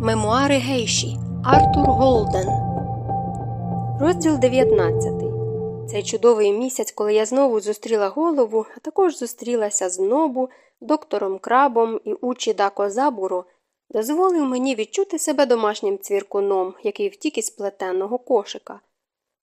Мемуари Гейші Артур Голден. Розділ 19. Цей чудовий місяць, коли я знову зустріла голову, а також зустрілася з Нобу, доктором Крабом і Учі Дако Забуро, дозволив мені відчути себе домашнім цвіркуном, який втік із плетенного кошика.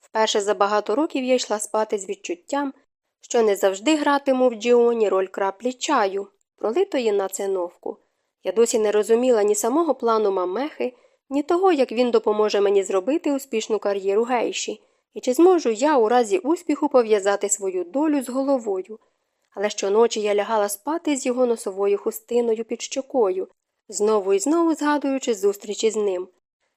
Вперше за багато років я йшла спати з відчуттям, що не завжди гратиму в Джіоні роль краплі чаю, пролитої на циновку. Я досі не розуміла ні самого плану мамехи, ні того, як він допоможе мені зробити успішну кар'єру гейші, і чи зможу я у разі успіху пов'язати свою долю з головою. Але щоночі я лягала спати з його носовою хустиною під щокою, знову і знову згадуючи зустрічі з ним.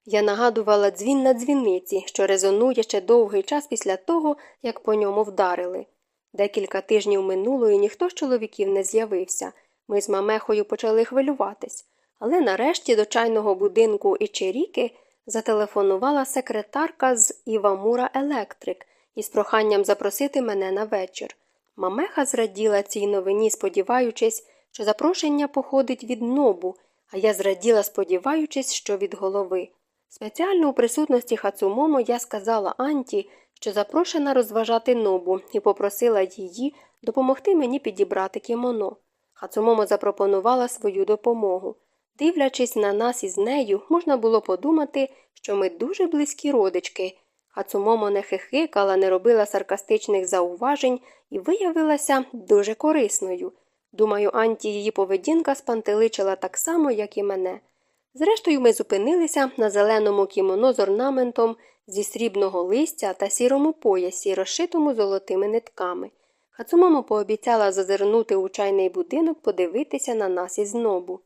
Я нагадувала дзвін на дзвіниці, що резонує ще довгий час після того, як по ньому вдарили. Декілька тижнів минуло, і ніхто з чоловіків не з'явився. Ми з мамехою почали хвилюватись, але нарешті до чайного будинку Ічеріки зателефонувала секретарка з Івамура Електрик із проханням запросити мене на вечір. Мамеха зраділа цій новині, сподіваючись, що запрошення походить від нобу, а я зраділа, сподіваючись, що від голови. Спеціально у присутності Хацумомо я сказала Анті, що запрошена розважати нобу, і попросила її допомогти мені підібрати кімоно. Хацумомо запропонувала свою допомогу. Дивлячись на нас із нею, можна було подумати, що ми дуже близькі родички. Хацумомо не хихикала, не робила саркастичних зауважень і виявилася дуже корисною. Думаю, Анті її поведінка спантеличила так само, як і мене. Зрештою, ми зупинилися на зеленому кімоно з орнаментом зі срібного листя та сірому поясі, розшитому золотими нитками. Хацумомо пообіцяла зазирнути у чайний будинок подивитися на нас із нобу.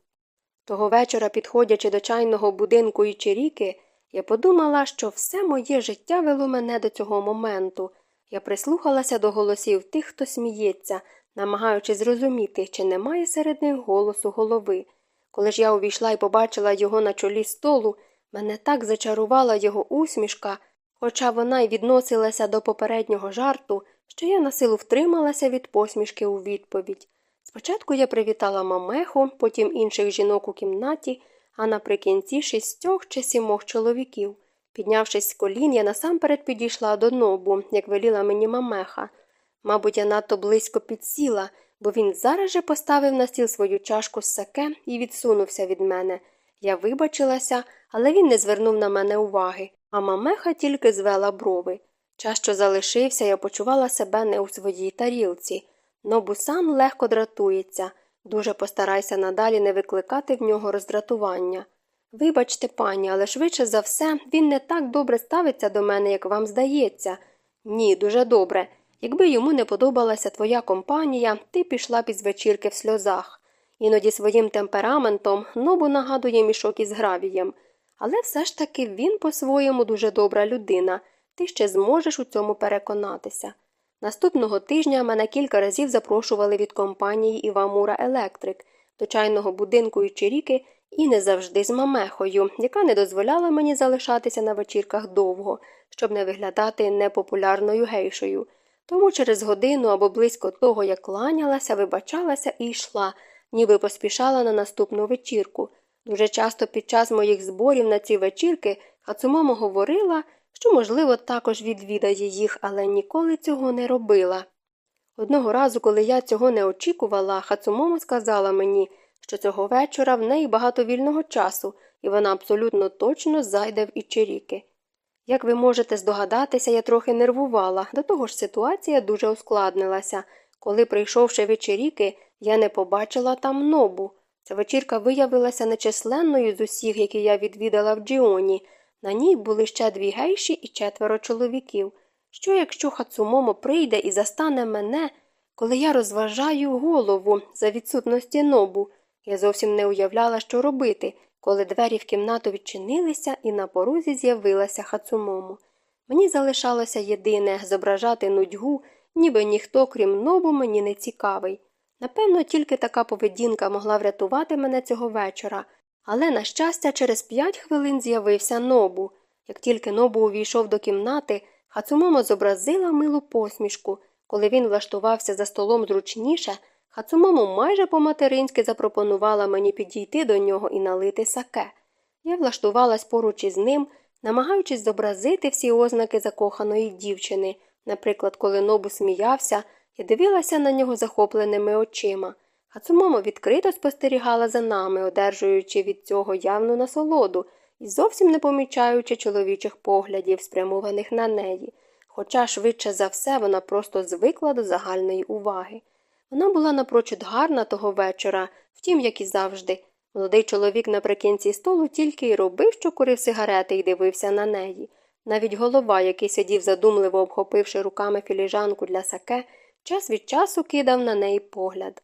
Того вечора, підходячи до чайного будинку Ічеріки, я подумала, що все моє життя вело мене до цього моменту. Я прислухалася до голосів тих, хто сміється, намагаючись зрозуміти, чи немає серед них голосу голови. Коли ж я увійшла і побачила його на чолі столу, мене так зачарувала його усмішка, хоча вона й відносилася до попереднього жарту, що я на силу втрималася від посмішки у відповідь. Спочатку я привітала мамеху, потім інших жінок у кімнаті, а наприкінці шістьох чи сімох чоловіків. Піднявшись з колін, я насамперед підійшла до нобу, як веліла мені мамеха. Мабуть, я надто близько підсіла, бо він зараз же поставив на стіл свою чашку з саке і відсунувся від мене. Я вибачилася, але він не звернув на мене уваги, а мамеха тільки звела брови. Час, що залишився, я почувала себе не у своїй тарілці. Нобусан легко дратується. Дуже постарайся надалі не викликати в нього роздратування. Вибачте, пані, але швидше за все він не так добре ставиться до мене, як вам здається. Ні, дуже добре. Якби йому не подобалася твоя компанія, ти пішла б із вечірки в сльозах. Іноді своїм темпераментом нобу нагадує мішок із гравієм. Але все ж таки він по-своєму дуже добра людина, ти ще зможеш у цьому переконатися. Наступного тижня мене кілька разів запрошували від компанії Івамура Електрик до чайного будинку Ічиріки і не завжди з мамехою, яка не дозволяла мені залишатися на вечірках довго, щоб не виглядати непопулярною гейшою. Тому через годину або близько того, як кланялася, вибачалася і йшла, ніби поспішала на наступну вечірку. Дуже часто під час моїх зборів на ці вечірки Хацумомо говорила, що, можливо, також відвідає їх, але ніколи цього не робила. Одного разу, коли я цього не очікувала, Хацумомо сказала мені, що цього вечора в неї багато вільного часу, і вона абсолютно точно зайде в Ічеріки. Як ви можете здогадатися, я трохи нервувала, до того ж ситуація дуже ускладнилася. Коли, прийшовши вечіріки, я не побачила там нобу. Ця вечірка виявилася нечисленною з усіх, які я відвідала в Джіоні. На ній були ще дві гейші і четверо чоловіків. Що, якщо Хацумомо прийде і застане мене, коли я розважаю голову за відсутності нобу? Я зовсім не уявляла, що робити, коли двері в кімнату відчинилися і на порозі з'явилася Хацумому. Мені залишалося єдине зображати нудьгу, ніби ніхто, крім нобу, мені не цікавий. Напевно, тільки така поведінка могла врятувати мене цього вечора, але, на щастя, через п'ять хвилин з'явився нобу. Як тільки нобу увійшов до кімнати, Хацумомо зобразила милу посмішку. Коли він влаштувався за столом зручніше, Хацумомо майже по материнськи запропонувала мені підійти до нього і налити саке. Я влаштувалась поруч із ним, намагаючись зобразити всі ознаки закоханої дівчини. Наприклад, коли Нобу сміявся, я дивилася на нього захопленими очима. Хацумомо відкрито спостерігала за нами, одержуючи від цього явну насолоду і зовсім не помічаючи чоловічих поглядів, спрямованих на неї, хоча швидше за все вона просто звикла до загальної уваги. Вона була напрочуд гарна того вечора, втім, як і завжди. Молодий чоловік наприкінці столу тільки й робив, що курив сигарети і дивився на неї. Навіть голова, який сидів задумливо обхопивши руками філіжанку для саке, час від часу кидав на неї погляд.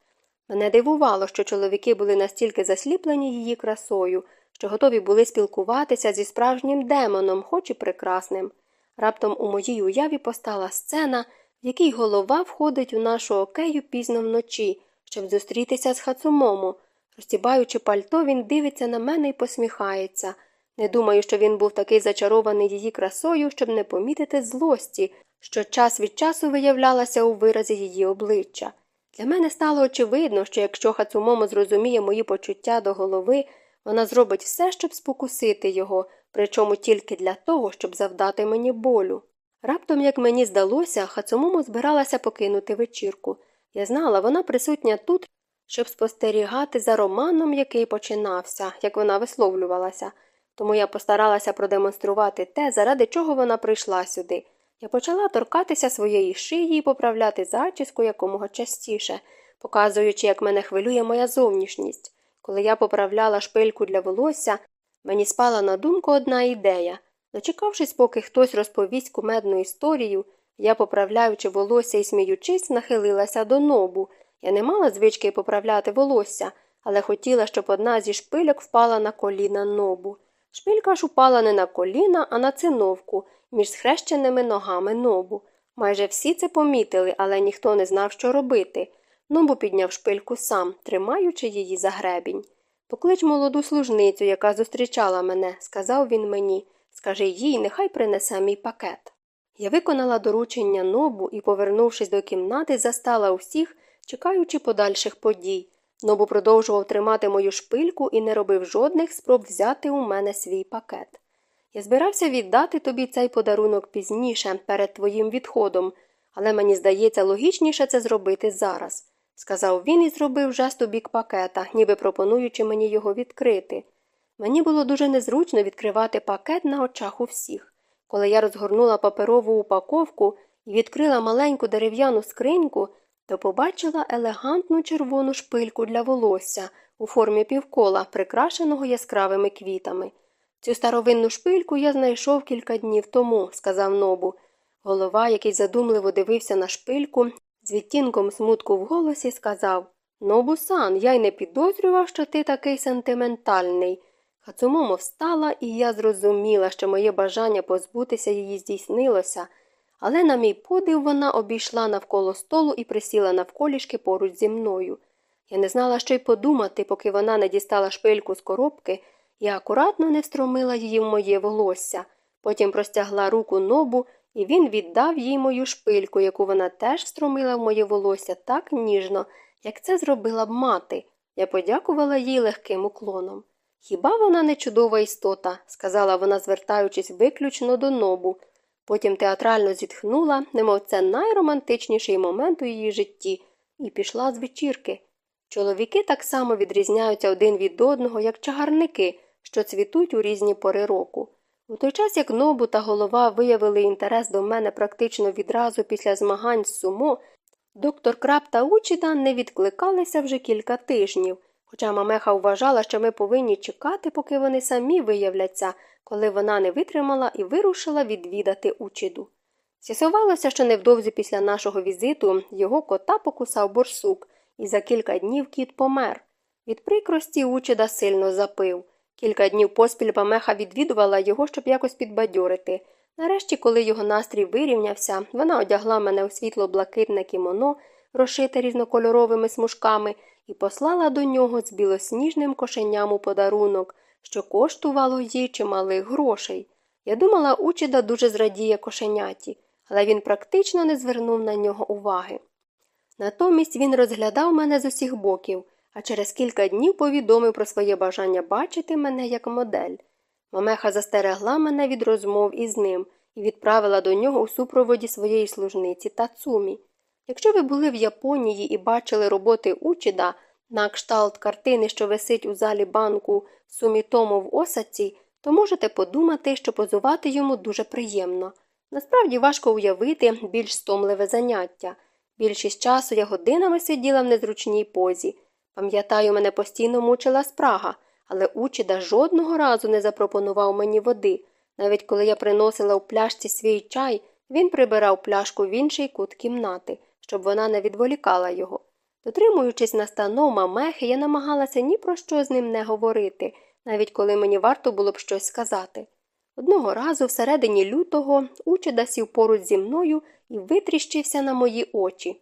Мене дивувало, що чоловіки були настільки засліплені її красою, що готові були спілкуватися зі справжнім демоном, хоч і прекрасним. Раптом у моїй уяві постала сцена, в якій голова входить у нашу окею пізно вночі, щоб зустрітися з хацумому. Розтібаючи пальто, він дивиться на мене і посміхається. Не думаю, що він був такий зачарований її красою, щоб не помітити злості, що час від часу виявлялася у виразі її обличчя. Для мене стало очевидно, що якщо Хацумомо зрозуміє мої почуття до голови, вона зробить все, щоб спокусити його, причому тільки для того, щоб завдати мені болю. Раптом, як мені здалося, Хацумомо збиралася покинути вечірку. Я знала, вона присутня тут, щоб спостерігати за романом, який починався, як вона висловлювалася, тому я постаралася продемонструвати те, заради чого вона прийшла сюди. Я почала торкатися своєї шиї і поправляти зачіску якомога частіше, показуючи, як мене хвилює моя зовнішність. Коли я поправляла шпильку для волосся, мені спала на думку одна ідея. Дочекавшись, поки хтось розповість кумедну історію, я, поправляючи волосся і сміючись, нахилилася до нобу. Я не мала звички поправляти волосся, але хотіла, щоб одна зі шпильок впала на коліна нобу. Шпилька ж упала не на коліна, а на циновку між схрещеними ногами нобу. Майже всі це помітили, але ніхто не знав, що робити. Нобу підняв шпильку сам, тримаючи її за гребінь. Поклич молоду служницю, яка зустрічала мене, сказав він мені. Скажи їй, нехай принесе мій пакет. Я виконала доручення нобу і, повернувшись до кімнати, застала усіх, чекаючи подальших подій. Нобу продовжував тримати мою шпильку і не робив жодних спроб взяти у мене свій пакет. Я збирався віддати тобі цей подарунок пізніше, перед твоїм відходом, але мені здається, логічніше це зробити зараз, сказав він і зробив жест у бік пакета, ніби пропонуючи мені його відкрити. Мені було дуже незручно відкривати пакет на очах у всіх. Коли я розгорнула паперову упаковку і відкрила маленьку дерев'яну скриньку, то побачила елегантну червону шпильку для волосся у формі півкола, прикрашеного яскравими квітами. Цю старовинну шпильку я знайшов кілька днів тому, сказав нобу. Голова, який задумливо дивився на шпильку, з відтінком смутку в голосі, сказав Нобу сан, я й не підозрював, що ти такий сентиментальний. Хацумомо встала, і я зрозуміла, що моє бажання позбутися її здійснилося, але, на мій подив, вона обійшла навколо столу і присіла навколішки поруч зі мною. Я не знала, що й подумати, поки вона не дістала шпильку з коробки і акуратно не встромила її в моє волосся. Потім простягла руку нобу, і він віддав їй мою шпильку, яку вона теж встромила в моє волосся так ніжно, як це зробила б мати. Я подякувала їй легким уклоном. Хіба вона не чудова істота, сказала вона, звертаючись виключно до нобу. Потім театрально зітхнула, немов це найромантичніший момент у її житті, і пішла з вечірки. Чоловіки так само відрізняються один від одного, як чагарники, що цвітуть у різні пори року. У той час, як нобу та голова виявили інтерес до мене практично відразу після змагань з сумо, доктор Краб та Учіда не відкликалися вже кілька тижнів, хоча Мамеха вважала, що ми повинні чекати, поки вони самі виявляться, коли вона не витримала і вирушила відвідати Учіду. З'ясувалося, що невдовзі після нашого візиту його кота покусав борсук, і за кілька днів кіт помер. Від прикрості Учіда сильно запив. Кілька днів поспіль Памеха відвідувала його, щоб якось підбадьорити. Нарешті, коли його настрій вирівнявся, вона одягла мене у світло блакитне кімоно, розшите різнокольоровими смужками, і послала до нього з білосніжним кошеням у подарунок, що коштувало їй чималих грошей. Я думала, Учіда дуже зрадіє кошеняті, але він практично не звернув на нього уваги. Натомість він розглядав мене з усіх боків а через кілька днів повідомив про своє бажання бачити мене як модель. Мамеха застерегла мене від розмов із ним і відправила до нього у супроводі своєї служниці Тацумі. Якщо ви були в Японії і бачили роботи Учіда на кшталт картини, що висить у залі банку Сумітому в Осаці, то можете подумати, що позувати йому дуже приємно. Насправді важко уявити більш стомливе заняття. Більшість часу я годинами сиділа в незручній позі. Пам'ятаю, мене постійно мучила спрага, але Учіда жодного разу не запропонував мені води. Навіть коли я приносила у пляшці свій чай, він прибирав пляшку в інший кут кімнати, щоб вона не відволікала його. Дотримуючись настанов мамехи, я намагалася ні про що з ним не говорити, навіть коли мені варто було б щось сказати. Одного разу, всередині лютого, Учеда сів поруч зі мною і витріщився на мої очі.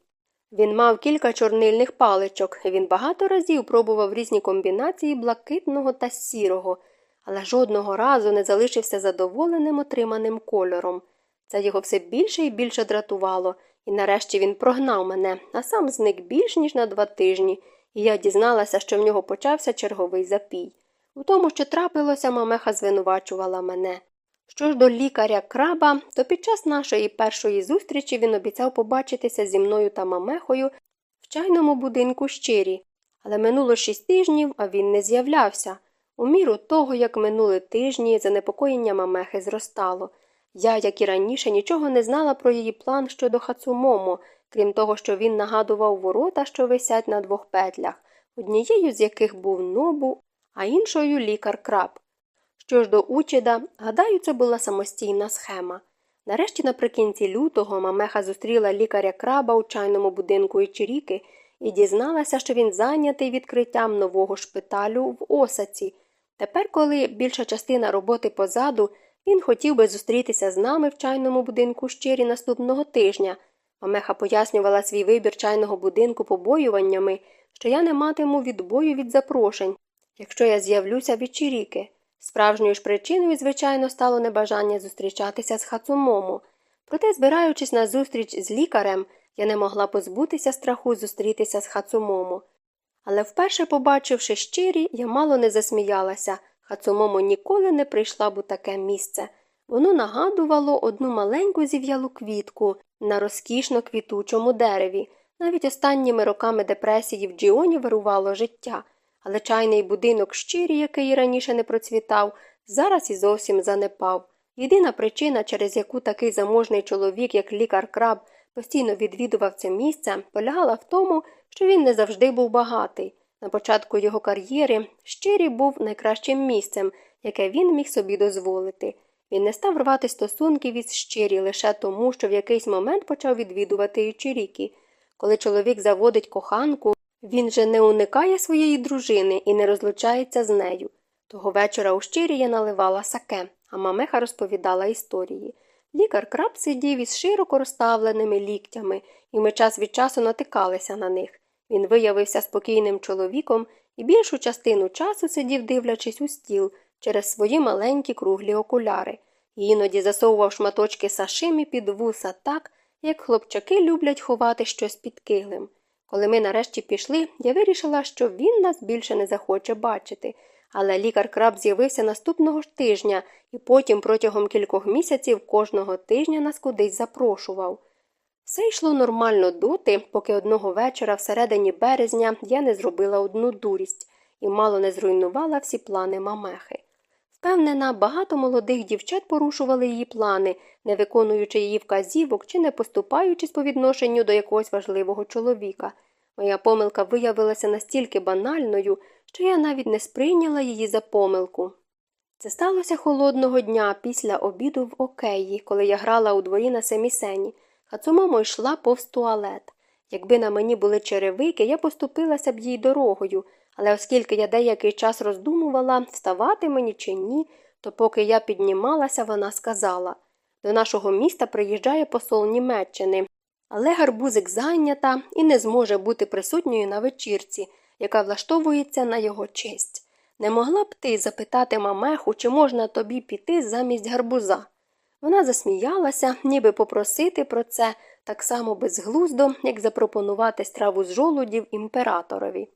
Він мав кілька чорнильних паличок, він багато разів пробував різні комбінації блакитного та сірого, але жодного разу не залишився задоволеним отриманим кольором. Це його все більше і більше дратувало, і нарешті він прогнав мене, а сам зник більш ніж на два тижні, і я дізналася, що в нього почався черговий запій. У тому, що трапилося, мамеха звинувачувала мене. Що ж до лікаря краба, то під час нашої першої зустрічі він обіцяв побачитися зі мною та мамехою в чайному будинку щирі, але минуло шість тижнів, а він не з'являвся. У міру того, як минули тижні, занепокоєння мамехи зростало. Я, як і раніше, нічого не знала про її план щодо Хацумомо, крім того, що він нагадував ворота, що висять на двох петлях, однією з яких був нобу, а іншою лікар краб. Що ж до Учеда, гадаю, це була самостійна схема. Нарешті, наприкінці лютого, мамеха зустріла лікаря краба у чайному будинку Ічиріки і дізналася, що він зайнятий відкриттям нового шпиталю в Осаці. Тепер, коли більша частина роботи позаду, він хотів би зустрітися з нами в чайному будинку щирі наступного тижня. Мамеха пояснювала свій вибір чайного будинку побоюваннями, що я не матиму відбою від запрошень, якщо я з'явлюся від Чиріки. Справжньою ж причиною, звичайно, стало небажання зустрічатися з Хацумому. Проте, збираючись на зустріч з лікарем, я не могла позбутися страху зустрітися з Хацумому. Але вперше, побачивши щирі, я мало не засміялася. Хацумому ніколи не прийшла б у таке місце. Воно нагадувало одну маленьку зів'ялу квітку на розкішно квітучому дереві. Навіть останніми роками депресії в Джіоні вирувало життя але чайний будинок щирі, який раніше не процвітав, зараз і зовсім занепав. Єдина причина, через яку такий заможний чоловік, як лікар краб, постійно відвідував це місце, полягала в тому, що він не завжди був багатий. На початку його кар'єри щирі був найкращим місцем, яке він міг собі дозволити. Він не став рвати стосунків із щирі лише тому, що в якийсь момент почав відвідувати Ічирікі. Коли чоловік заводить коханку, він же не уникає своєї дружини і не розлучається з нею. Того вечора у щирі я наливала саке, а мамеха розповідала історії. Лікар краб сидів із широко розставленими ліктями, і ми час від часу натикалися на них. Він виявився спокійним чоловіком і більшу частину часу сидів, дивлячись у стіл через свої маленькі круглі окуляри, і іноді засовував шматочки сашимі під вуса так, як хлопчаки люблять ховати щось під килим. Коли ми нарешті пішли, я вирішила, що він нас більше не захоче бачити, але лікар краб з'явився наступного ж тижня і потім протягом кількох місяців кожного тижня нас кудись запрошував. Все йшло нормально доти, поки одного вечора, всередині березня, я не зробила одну дурість і мало не зруйнувала всі плани мамехи. Впевнена, багато молодих дівчат порушували її плани, не виконуючи її вказівок чи не поступаючись по відношенню до якогось важливого чоловіка. Моя помилка виявилася настільки банальною, що я навіть не сприйняла її за помилку. Це сталося холодного дня після обіду в океї, коли я грала у дворі на семісені. Хацумомо йшла повз туалет. Якби на мені були черевики, я поступилася б їй дорогою, але оскільки я деякий час роздумувала, вставати мені чи ні, то поки я піднімалася, вона сказала до нашого міста приїжджає посол Німеччини, але гарбузик зайнята і не зможе бути присутньою на вечірці, яка влаштовується на його честь. Не могла б ти запитати мамеху, чи можна тобі піти замість гарбуза. Вона засміялася, ніби попросити про це так само безглуздо, як запропонувати страву з жолудів імператорові.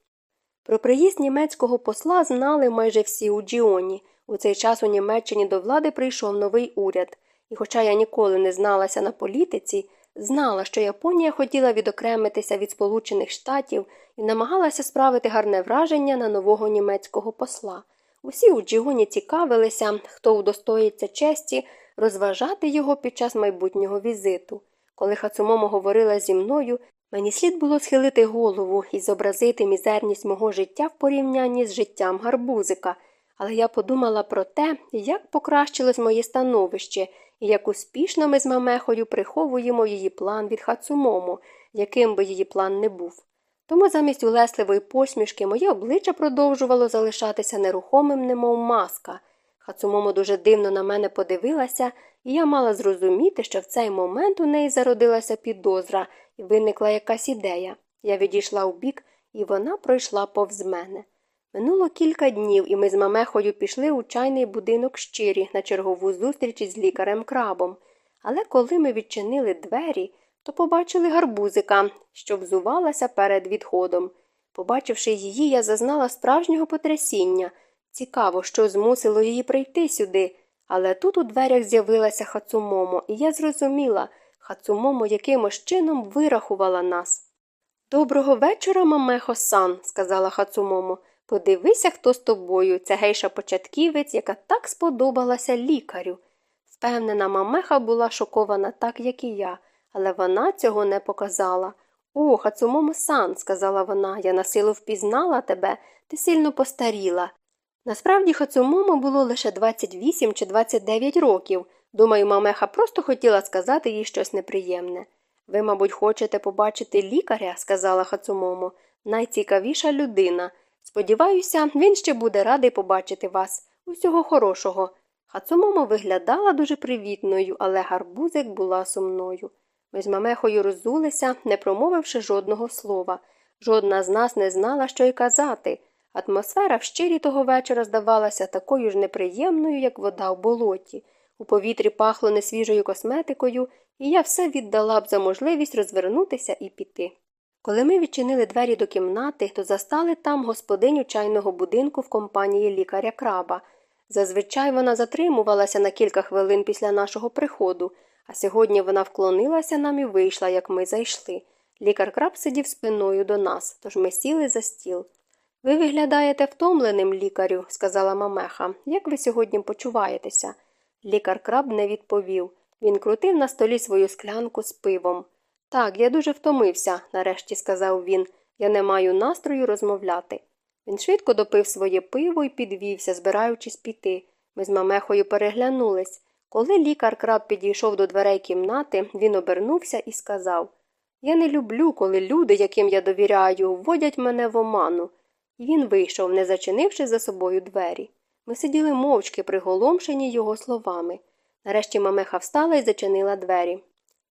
Про приїзд німецького посла знали майже всі у Джіоні. У цей час у Німеччині до влади прийшов новий уряд, і, хоча я ніколи не зналася на політиці, знала, що Японія хотіла відокремитися від Сполучених Штатів і намагалася справити гарне враження на нового німецького посла. Усі у Джігоні цікавилися, хто удостоїться честі розважати його під час майбутнього візиту. Коли Хацумомо говорила зі мною, мені слід було схилити голову і зобразити мізерність мого життя в порівнянні з життям гарбузика, але я подумала про те, як покращилось моє становище і як успішно ми з мамехою приховуємо її план від Хацумомо, яким би її план не був. Тому замість улесливої посмішки моє обличчя продовжувало залишатися нерухомим, немов маска. Хацумомо дуже дивно на мене подивилася, і я мала зрозуміти, що в цей момент у неї зародилася підозра і виникла якась ідея. Я відійшла у бік, і вона пройшла повз мене. Минуло кілька днів, і ми з мамехою пішли у чайний будинок щирі на чергову зустріч із лікарем крабом. Але коли ми відчинили двері, то побачили гарбузика, що взувалася перед відходом. Побачивши її, я зазнала справжнього потрясіння. Цікаво, що змусило її прийти сюди. Але тут у дверях з'явилася Хацумомо, і я зрозуміла, Хацумомо якимось чином вирахувала нас. Доброго вечора, мамехо сан, сказала Хацумомо. Подивися, хто з тобою, ця гейша початківець, яка так сподобалася лікарю. Впевнена, мамеха була шокована так, як і я, але вона цього не показала. О, Хацумомо сан, сказала вона, я на силу впізнала тебе, ти сильно постаріла. Насправді Хацумомо було лише 28 чи 29 років. Думаю, мамеха просто хотіла сказати їй щось неприємне. Ви, мабуть, хочете побачити лікаря, сказала Хацумомо, найцікавіша людина. Сподіваюся, він ще буде радий побачити вас. Усього хорошого. Хацумомо виглядала дуже привітною, але гарбузик була сумною. Ми з мамехою роззулися, не промовивши жодного слова. Жодна з нас не знала, що й казати. Атмосфера в щирі того вечора здавалася такою ж неприємною, як вода в болоті. У повітрі пахло несвіжою косметикою, і я все віддала б за можливість розвернутися і піти. Коли ми відчинили двері до кімнати, то застали там господиню чайного будинку в компанії лікаря краба. Зазвичай вона затримувалася на кілька хвилин після нашого приходу, а сьогодні вона вклонилася нам і вийшла, як ми зайшли. Лікар краб сидів спиною до нас, тож ми сіли за стіл. Ви виглядаєте втомленим, лікарю, сказала мамеха. Як ви сьогодні почуваєтеся? Лікар краб не відповів. Він крутив на столі свою склянку з пивом. Так, я дуже втомився, нарешті сказав він. Я не маю настрою розмовляти. Він швидко допив своє пиво і підвівся, збираючись піти. Ми з мамехою переглянулись. Коли лікар краб підійшов до дверей кімнати, він обернувся і сказав Я не люблю, коли люди, яким я довіряю, вводять мене в оману. Він вийшов, не зачинивши за собою двері. Ми сиділи мовчки, приголомшені його словами. Нарешті мамеха встала і зачинила двері.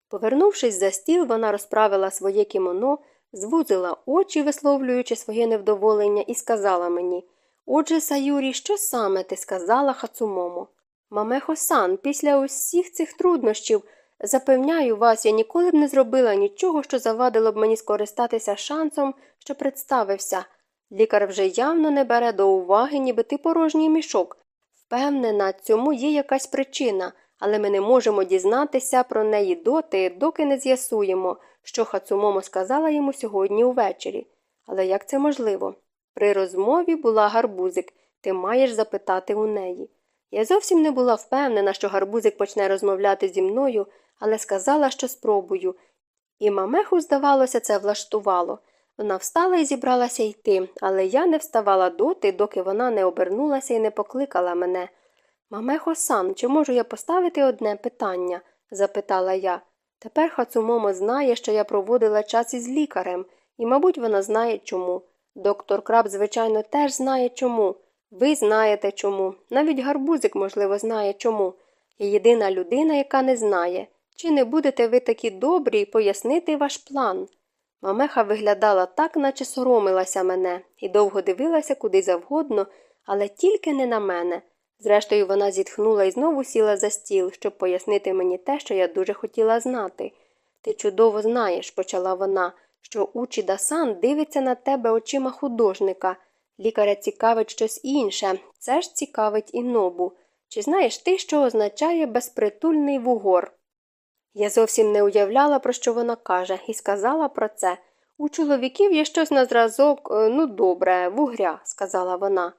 Повернувшись за стіл, вона розправила своє кімоно, звузила очі, висловлюючи своє невдоволення, і сказала мені Отже, Саюрі, що саме ти сказала Хацумомо? Мамехо сан, після усіх цих труднощів, запевняю вас, я ніколи б не зробила нічого, що завадило б мені скористатися шансом, що представився. Лікар вже явно не бере до уваги, ніби ти порожній мішок. Впевнена, цьому є якась причина, але ми не можемо дізнатися про неї доти, доки не з'ясуємо, що Хацумомо сказала йому сьогодні увечері. Але як це можливо? При розмові була гарбузик, ти маєш запитати у неї. Я зовсім не була впевнена, що гарбузик почне розмовляти зі мною, але сказала, що спробую. І мамеху, здавалося, це влаштувало. Вона встала і зібралася йти, але я не вставала доти, доки вона не обернулася і не покликала мене. Мамехо сан, чи можу я поставити одне питання? запитала я. Тепер Хацумомо знає, що я проводила час із лікарем, і, мабуть, вона знає чому. Доктор Краб, звичайно, теж знає чому. Ви знаєте чому. Навіть гарбузик, можливо, знає чому. Я єдина людина, яка не знає. Чи не будете ви такі добрі пояснити ваш план? Мамеха виглядала так, наче соромилася мене, і довго дивилася куди завгодно, але тільки не на мене. Зрештою, вона зітхнула і знову сіла за стіл, щоб пояснити мені те, що я дуже хотіла знати. Ти чудово знаєш, почала вона, що Учіда сан дивиться на тебе очима художника. Лікаря цікавить щось інше, це ж цікавить і нобу. Чи знаєш ти, що означає безпритульний вугор? Я зовсім не уявляла, про що вона каже, і сказала про це. У чоловіків є щось на зразок, е, ну добре, вугря, сказала вона.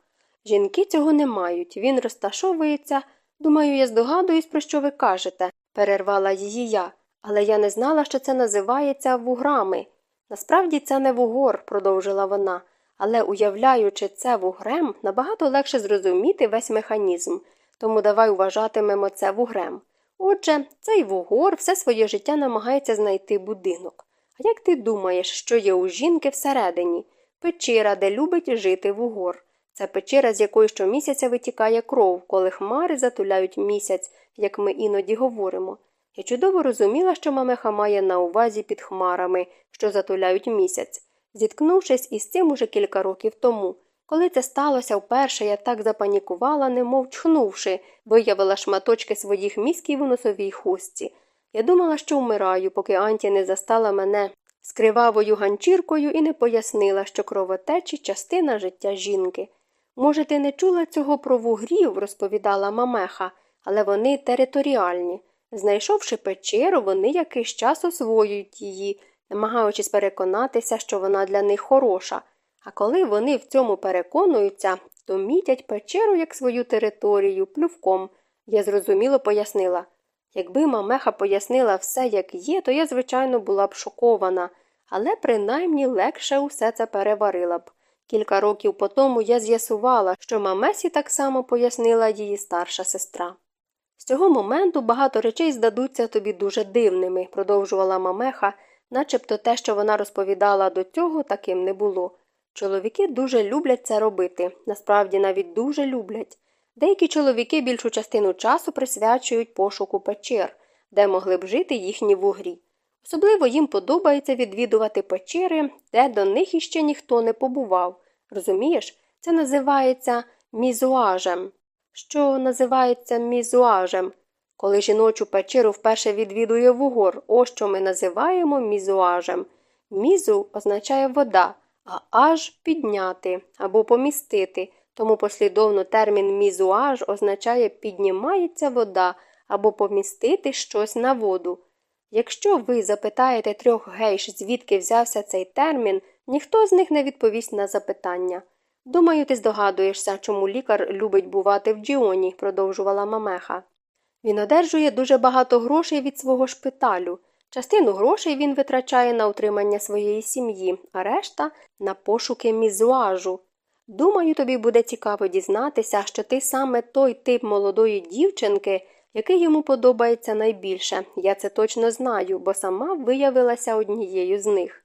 Жінки цього не мають, він розташовується. Думаю, я здогадуюсь, про що ви кажете, перервала її я, але я не знала, що це називається вуграми. Насправді це не вугор, продовжила вона, але уявляючи це вугрем, набагато легше зрозуміти весь механізм, тому давай вважатимемо це вугрем. Отже, цей вугор все своє життя намагається знайти будинок. А як ти думаєш, що є у жінки всередині? Печера, де любить жити вугор. Це печера, з якої щомісяця витікає кров, коли хмари затуляють місяць, як ми іноді говоримо. Я чудово розуміла, що мамеха має на увазі під хмарами, що затуляють місяць. Зіткнувшись із цим уже кілька років тому. Коли це сталося вперше, я так запанікувала, немов чхнувши, виявила шматочки своїх мізків у носовій хустці. Я думала, що вмираю, поки Анті не застала мене з кривавою ганчіркою і не пояснила, що кровотечі частина життя жінки. Може, ти не чула цього про вугрів, розповідала мамеха, але вони територіальні. Знайшовши печеру, вони якийсь час освоюють її, намагаючись переконатися, що вона для них хороша. А коли вони в цьому переконуються, то мітять печеру як свою територію, плювком. Я зрозуміло пояснила. Якби мамеха пояснила все, як є, то я, звичайно, була б шокована, але принаймні легше усе це переварила б. Кілька років по тому я з'ясувала, що мамесі так само пояснила її старша сестра. З цього моменту багато речей здадуться тобі дуже дивними, продовжувала мамеха, начебто те, що вона розповідала до цього, таким не було. Чоловіки дуже люблять це робити, насправді навіть дуже люблять. Деякі чоловіки більшу частину часу присвячують пошуку печер, де могли б жити їхні вугрі. Особливо їм подобається відвідувати печери, де до них іще ніхто не побував. Розумієш, це називається мізуажем. Що називається мізуажем? Коли жіночу печеру вперше відвідує вугор, ось що ми називаємо мізуажем. Мізу означає вода, а аж підняти або помістити, тому послідовно термін мізуаж означає піднімається вода або помістити щось на воду. Якщо ви запитаєте трьох гейш, звідки взявся цей термін, ніхто з них не відповість на запитання. Думаю, ти здогадуєшся, чому лікар любить бувати в Джіоні, продовжувала мамеха. Він одержує дуже багато грошей від свого шпиталю. Частину грошей він витрачає на утримання своєї сім'ї, а решта на пошуки мізуажу. Думаю, тобі буде цікаво дізнатися, що ти саме той тип молодої дівчинки, який йому подобається найбільше. Я це точно знаю, бо сама виявилася однією з них.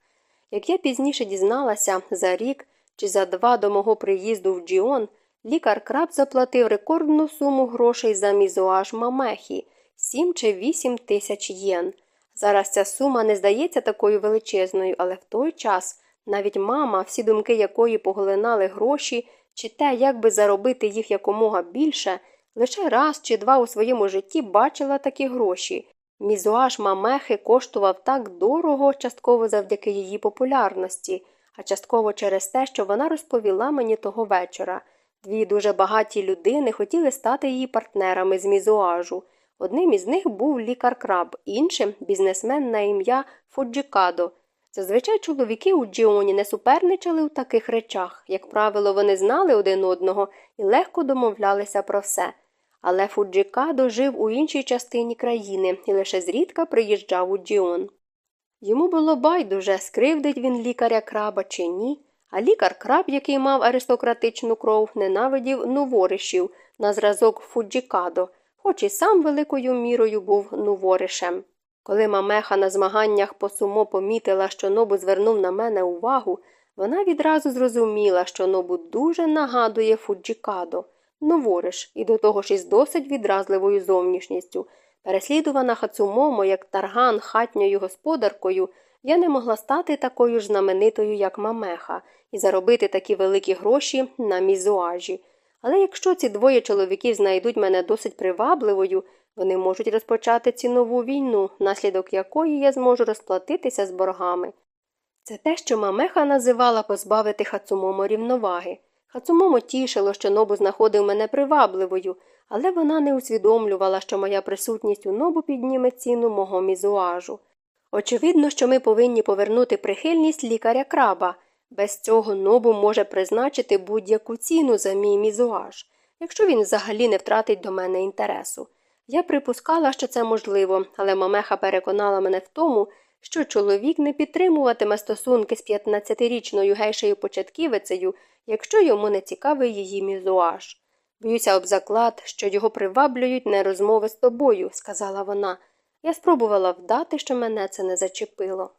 Як я пізніше дізналася, за рік чи за два до мого приїзду в Джіон, лікар краб заплатив рекордну суму грошей за мізуаж мамехі сім чи вісім тисяч єн. Зараз ця сума не здається такою величезною, але в той час навіть мама, всі думки якої поглинали гроші, чи те, як би заробити їх якомога більше, лише раз чи два у своєму житті бачила такі гроші. Мізуаж мамехи коштував так дорого, частково завдяки її популярності, а частково через те, що вона розповіла мені того вечора. Дві дуже багаті людини хотіли стати її партнерами з мізуажу. Одним із них був лікар краб, іншим бізнесмен на ім'я Фуджікадо. Зазвичай чоловіки у Джіоні не суперничали у таких речах. Як правило, вони знали один одного і легко домовлялися про все. Але Фуджікадо жив у іншій частині країни і лише зрідка приїжджав у Джіон. Йому було байдуже, скривдить він лікаря краба чи ні, а лікар краб, який мав аристократичну кров, ненавидів новоришів на зразок Фуджікадо, хоч і сам великою мірою був новоришем. Коли мамеха на змаганнях по сумо помітила, що нобу звернув на мене увагу, вона відразу зрозуміла, що нобу дуже нагадує Фуджікадо, новориш, і до того ж із досить відразливою зовнішністю. Переслідувана Хацумомо як тарган хатньою господаркою, я не могла стати такою ж знаменитою, як мамеха, і заробити такі великі гроші на мізуажі. Але якщо ці двоє чоловіків знайдуть мене досить привабливою, вони можуть розпочати цінову війну, наслідок якої я зможу розплатитися з боргами. Це те, що мамеха називала позбавити Хацумомо рівноваги. Хацумомо тішило, що Нобу знаходив мене привабливою, але вона не усвідомлювала, що моя присутність у Нобу підніме ціну мого мізуажу. Очевидно, що ми повинні повернути прихильність лікаря краба. Без цього Нобу може призначити будь-яку ціну за мій мізуаж, якщо він взагалі не втратить до мене інтересу. Я припускала, що це можливо, але Мамеха переконала мене в тому, що чоловік не підтримуватиме стосунки з 15-річною гейшею початківицею, якщо йому не цікавий її мізуаж. Б'юся об заклад, що його приваблюють не розмови з тобою, сказала вона. Я спробувала вдати, що мене це не зачепило.